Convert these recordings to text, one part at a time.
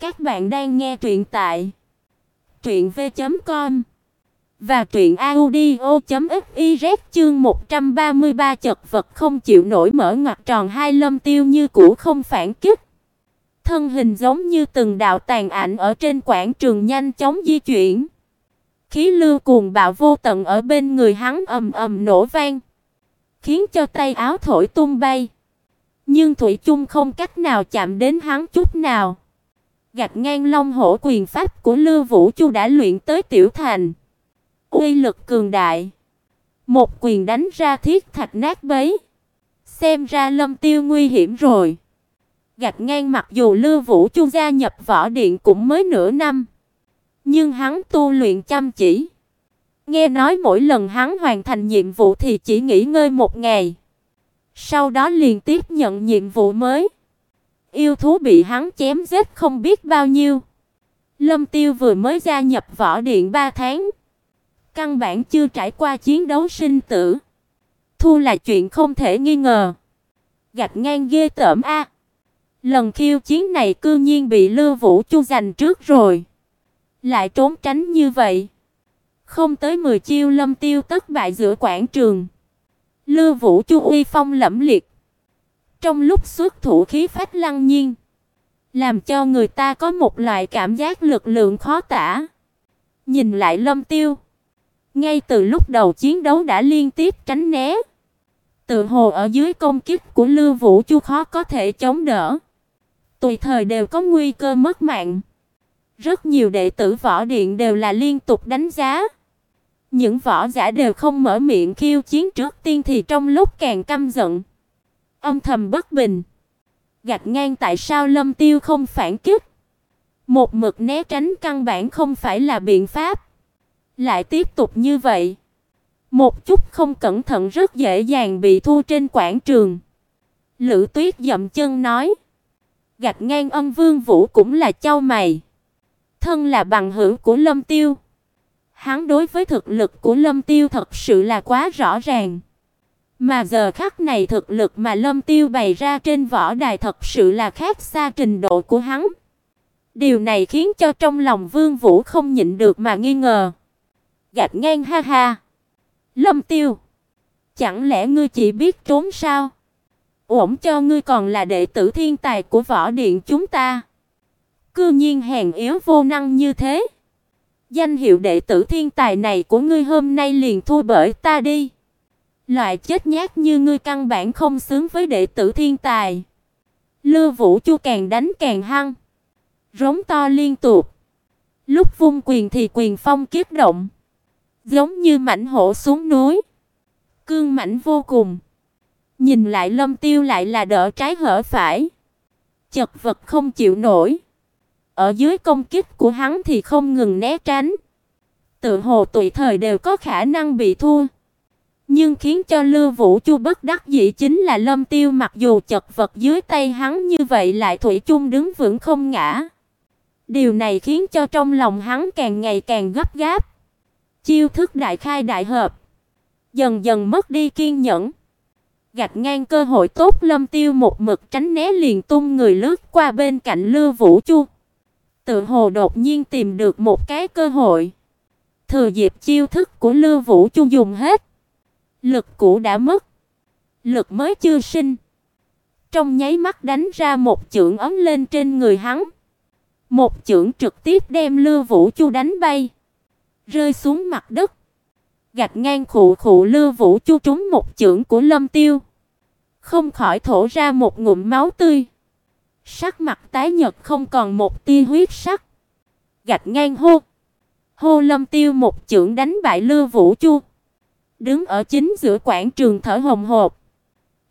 Các bạn đang nghe truyện tại truyện v.com và truyện audio.fiz chương 133 chật vật không chịu nổi mở ngoặc tròn hai lâm tiêu như cũ không phản kích. Thân hình giống như từng đạo tàn ảnh ở trên quảng trường nhanh chóng di chuyển. Khí lưu cuồng bạo vô tận ở bên người hắn ầm ầm nổ vang, khiến cho tay áo thổi tung bay. Nhưng thủy chung không cách nào chạm đến hắn chút nào. Gạt ngang long hổ quyền pháp của Lưu Vũ Chu đã luyện tới tiểu thành. Uy lực cường đại. Một quyền đánh ra thiết thạch nát bấy. Xem ra Lâm Tiêu nguy hiểm rồi. Gạt ngang mặc dù Lưu Vũ Chu gia nhập võ điện cũng mới nửa năm, nhưng hắn tu luyện chăm chỉ. Nghe nói mỗi lần hắn hoàn thành nhiệm vụ thì chỉ nghỉ ngơi một ngày. Sau đó liền tiếp nhận nhiệm vụ mới. Yêu thú bị hắn chém giết không biết bao nhiêu. Lâm Tiêu vừa mới gia nhập võ điện 3 tháng, căn bản chưa trải qua chiến đấu sinh tử. Thu là chuyện không thể nghi ngờ. Gạch ngang ghê tởm a. Lần khiêu chiến này cư nhiên bị Lưu Vũ Chu giành trước rồi. Lại trốn tránh như vậy. Không tới 10 chiêu Lâm Tiêu tất bại giữa quảng trường. Lưu Vũ Chu uy phong lẫm liệt. Trong lúc xuất thủ khí phách lăng nhiên, làm cho người ta có một loại cảm giác lực lượng khó tả. Nhìn lại Lâm Tiêu, ngay từ lúc đầu chiến đấu đã liên tiếp tránh né. Tự hồ ở dưới công kích của Lưu Vũ Chu khó có thể chống đỡ. Tùy thời đều có nguy cơ mất mạng. Rất nhiều đệ tử võ điện đều là liên tục đánh giá. Những võ giả đều không mở miệng khiêu chiến trước tiên thì trong lúc càng căm giận, âm thầm bất bình. Gạt ngang tại sao Lâm Tiêu không phản kích? Một mực né tránh căn bản không phải là biện pháp. Lại tiếp tục như vậy, một chút không cẩn thận rất dễ dàng bị thu trên quảng trường. Lữ Tuyết dậm chân nói, gạt ngang Âm Vương Vũ cũng là chau mày. Thân là bằng hữu của Lâm Tiêu. Hắn đối với thực lực của Lâm Tiêu thật sự là quá rõ ràng. Mà giờ khắc này thực lực mà Lâm Tiêu bày ra trên võ đài thật sự là khác xa trình độ của hắn. Điều này khiến cho trong lòng Vương Vũ không nhịn được mà nghi ngờ. Gạt ngang ha ha. Lâm Tiêu, chẳng lẽ ngươi chỉ biết trốn sao? Ổn cho ngươi còn là đệ tử thiên tài của võ điện chúng ta. Cư nhiên hèn yếu vô năng như thế. Danh hiệu đệ tử thiên tài này của ngươi hôm nay liền thua bởi ta đi. Loại chết nhát như ngươi căn bản không xứng với đệ tử thiên tài. Lưu Vũ Chu càng đánh càng hăng, rống to liên tục. Lúc vung quyền thì quyền phong kiếp động, giống như mãnh hổ xuống núi, cương mãnh vô cùng. Nhìn lại Lâm Tiêu lại là đỡ trái hở phải, chật vật không chịu nổi. Ở dưới công kích của hắn thì không ngừng né tránh, tự hồ tùy thời đều có khả năng bị thua. Nhưng khiến cho Lưu Vũ Chu bất đắc dĩ chính là Lâm Tiêu mặc dù chật vật dưới tay hắn như vậy lại thủy chung đứng vững không ngã. Điều này khiến cho trong lòng hắn càng ngày càng gấp gáp. Chiêu thức đại khai đại hợp, dần dần mất đi kiên nhẫn. Gạt ngang cơ hội tốt Lâm Tiêu một mực tránh né liền tung người lướt qua bên cạnh Lưu Vũ Chu. Tự hồ đột nhiên tìm được một cái cơ hội. Thừa dịp chiêu thức của Lưu Vũ Chu dùng hết, Lực cũ đã mất, lực mới chưa sinh. Trong nháy mắt đánh ra một chưởng ấm lên trên người hắn. Một chưởng trực tiếp đem Lưu Vũ Chu đánh bay, rơi xuống mặt đất. Gạt ngang khụ khụ Lưu Vũ Chu trúng một chưởng của Lâm Tiêu, không khỏi thổ ra một ngụm máu tươi. Sắc mặt tái nhợt không còn một tia huyết sắc. Gạt ngang hô. Hô Lâm Tiêu một chưởng đánh bại Lưu Vũ Chu đứng ở chính giữa quảng trường thở hồng hộc,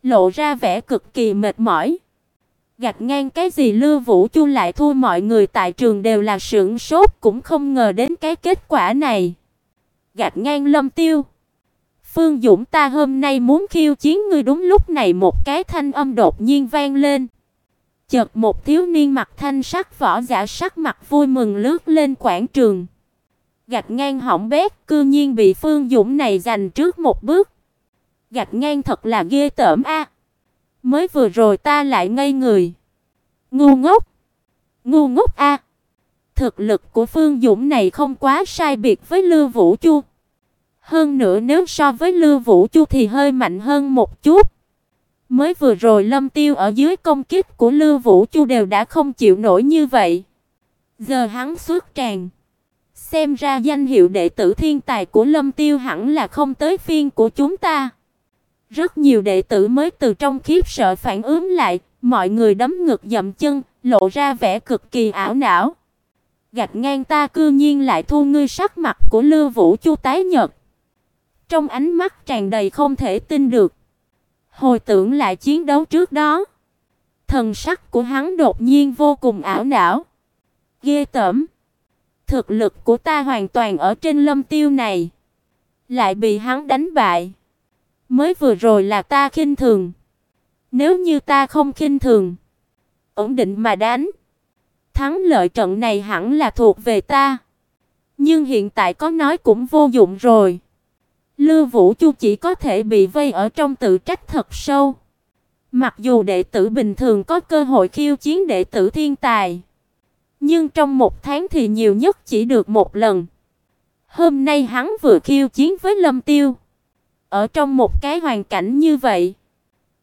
lộ ra vẻ cực kỳ mệt mỏi. Gạt ngang cái gì Lưu Vũ Chu lại thua mọi người tại trường đều là sửng sốt cũng không ngờ đến cái kết quả này. Gạt ngang Lâm Tiêu. Phương Dũng ta hôm nay muốn khiêu chiến ngươi đúng lúc này một cái thanh âm đột nhiên vang lên. Chợt một thiếu niên mặc thanh sắc võ giả sắc mặt vui mừng lướt lên quảng trường gạch ngang hỏng bét, cư nhiên bị Phương Dũng này giành trước một bước. Gạch ngang thật là ghê tởm a. Mới vừa rồi ta lại ngây người. Ngu ngốc. Ngu ngốc a. Thực lực của Phương Dũng này không quá sai biệt với Lưu Vũ Chu. Hơn nữa nếu so với Lưu Vũ Chu thì hơi mạnh hơn một chút. Mới vừa rồi Lâm Tiêu ở dưới công kích của Lưu Vũ Chu đều đã không chịu nổi như vậy. Giờ hắn xuất tràn. Xem ra danh hiệu đệ tử thiên tài của Lâm Tiêu hẳn là không tới phiên của chúng ta. Rất nhiều đệ tử mới từ trong khiếp sợ phản ứng lại, mọi người đấm ngực dậm chân, lộ ra vẻ cực kỳ ảo não. Gạch ngang ta cư nhiên lại thu ngươi sắc mặt của lư Vũ Chu tái nhợt. Trong ánh mắt tràn đầy không thể tin được. Hồi tưởng lại chiến đấu trước đó, thần sắc của hắn đột nhiên vô cùng ảo não. Ghê tởm. Thực lực của ta hoàn toàn ở trên Lâm Tiêu này, lại bị hắn đánh bại. Mới vừa rồi là ta khinh thường. Nếu như ta không khinh thường, ổn định mà đánh, thắng lợi trận này hẳn là thuộc về ta. Nhưng hiện tại có nói cũng vô dụng rồi. Lưu Vũ Chu chỉ có thể bị vây ở trong tự trách thật sâu. Mặc dù đệ tử bình thường có cơ hội khiêu chiến đệ tử thiên tài, nhưng trong một tháng thì nhiều nhất chỉ được một lần. Hôm nay hắn vừa khiêu chiến với Lâm Tiêu. Ở trong một cái hoàn cảnh như vậy,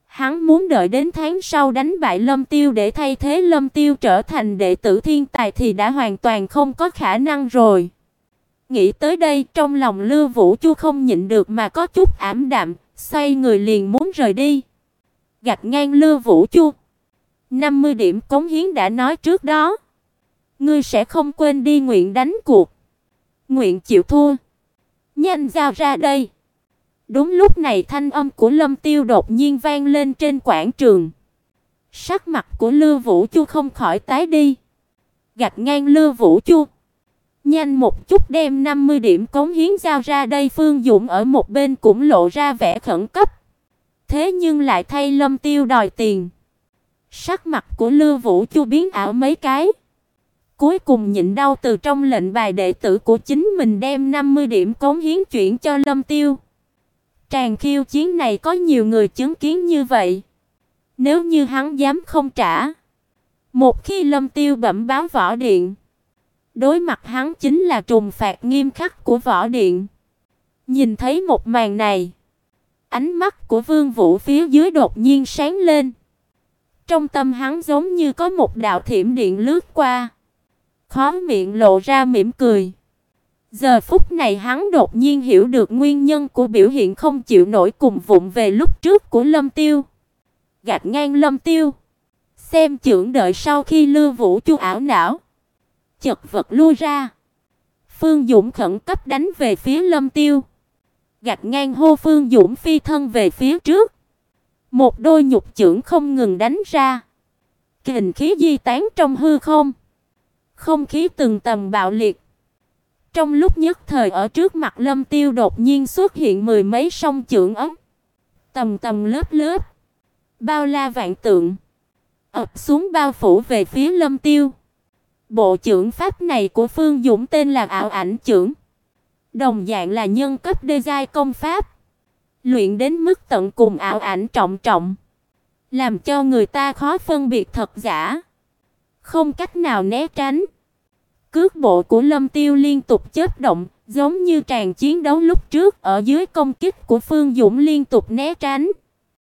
hắn muốn đợi đến tháng sau đánh bại Lâm Tiêu để thay thế Lâm Tiêu trở thành đệ tử thiên tài thì đã hoàn toàn không có khả năng rồi. Nghĩ tới đây, trong lòng Lưu Vũ Chu không nhịn được mà có chút ảm đạm, xoay người liền muốn rời đi. gạt ngang Lưu Vũ Chu. 50 điểm cống hiến đã nói trước đó, ngươi sẽ không quên đi nguyện đánh cuộc, nguyện chịu thua. Nhanh giao ra đây. Đúng lúc này thanh âm của Lâm Tiêu đột nhiên vang lên trên quảng trường. Sắc mặt của Lưu Vũ Chu không khỏi tái đi. gạt ngang Lưu Vũ Chu. Nhanh một chút đem 50 điểm cống hiến giao ra đây Phương Dũng ở một bên cũng lộ ra vẻ khẩn cấp. Thế nhưng lại thay Lâm Tiêu đòi tiền. Sắc mặt của Lưu Vũ Chu biến ảo mấy cái. Cuối cùng nhịn đau từ trong lệnh bài đệ tử của chính mình đem 50 điểm cống hiến chuyển cho Lâm Tiêu. Tràng khiêu chiến này có nhiều người chứng kiến như vậy. Nếu như hắn dám không trả, một khi Lâm Tiêu bẩm báo võ điện, đối mặt hắn chính là trùng phạt nghiêm khắc của võ điện. Nhìn thấy một màn này, ánh mắt của Vương Vũ phía dưới đột nhiên sáng lên. Trong tâm hắn giống như có một đạo thiểm điện lướt qua, khóe miệng lộ ra mỉm cười. Giờ phút này hắn đột nhiên hiểu được nguyên nhân của biểu hiện không chịu nổi cùng vụng về lúc trước của Lâm Tiêu. Gạt ngang Lâm Tiêu. Xem trưởng đợi sau khi Lưu Vũ Chu ảo não. Chật vật lui ra. Phương Dũng khẩn cấp đánh về phía Lâm Tiêu. Gạt ngang hô Phương Dũng phi thân về phía trước. Một đôi nhục trưởng không ngừng đánh ra. Kình khí di tán trong hư không. Không khí từng tầm bạo liệt. Trong lúc nhất thời ở trước mặt Lâm Tiêu đột nhiên xuất hiện mười mấy song chưởng ấm, tầm tầm lớp lớp, bao la vạn tượng, ập xuống bao phủ về phía Lâm Tiêu. Bộ trưởng pháp này của Phương Dũng tên là Ảo Ảnh chưởng, đồng dạng là nhân cấp đê giai công pháp, luyện đến mức tận cùng ảo ảnh trọng trọng, làm cho người ta khó phân biệt thật giả, không cách nào né tránh. Cước bộ của Lâm Tiêu liên tục chớp động, giống như tràn chiến đấu lúc trước ở dưới công kích của Phương Dũng liên tục né tránh.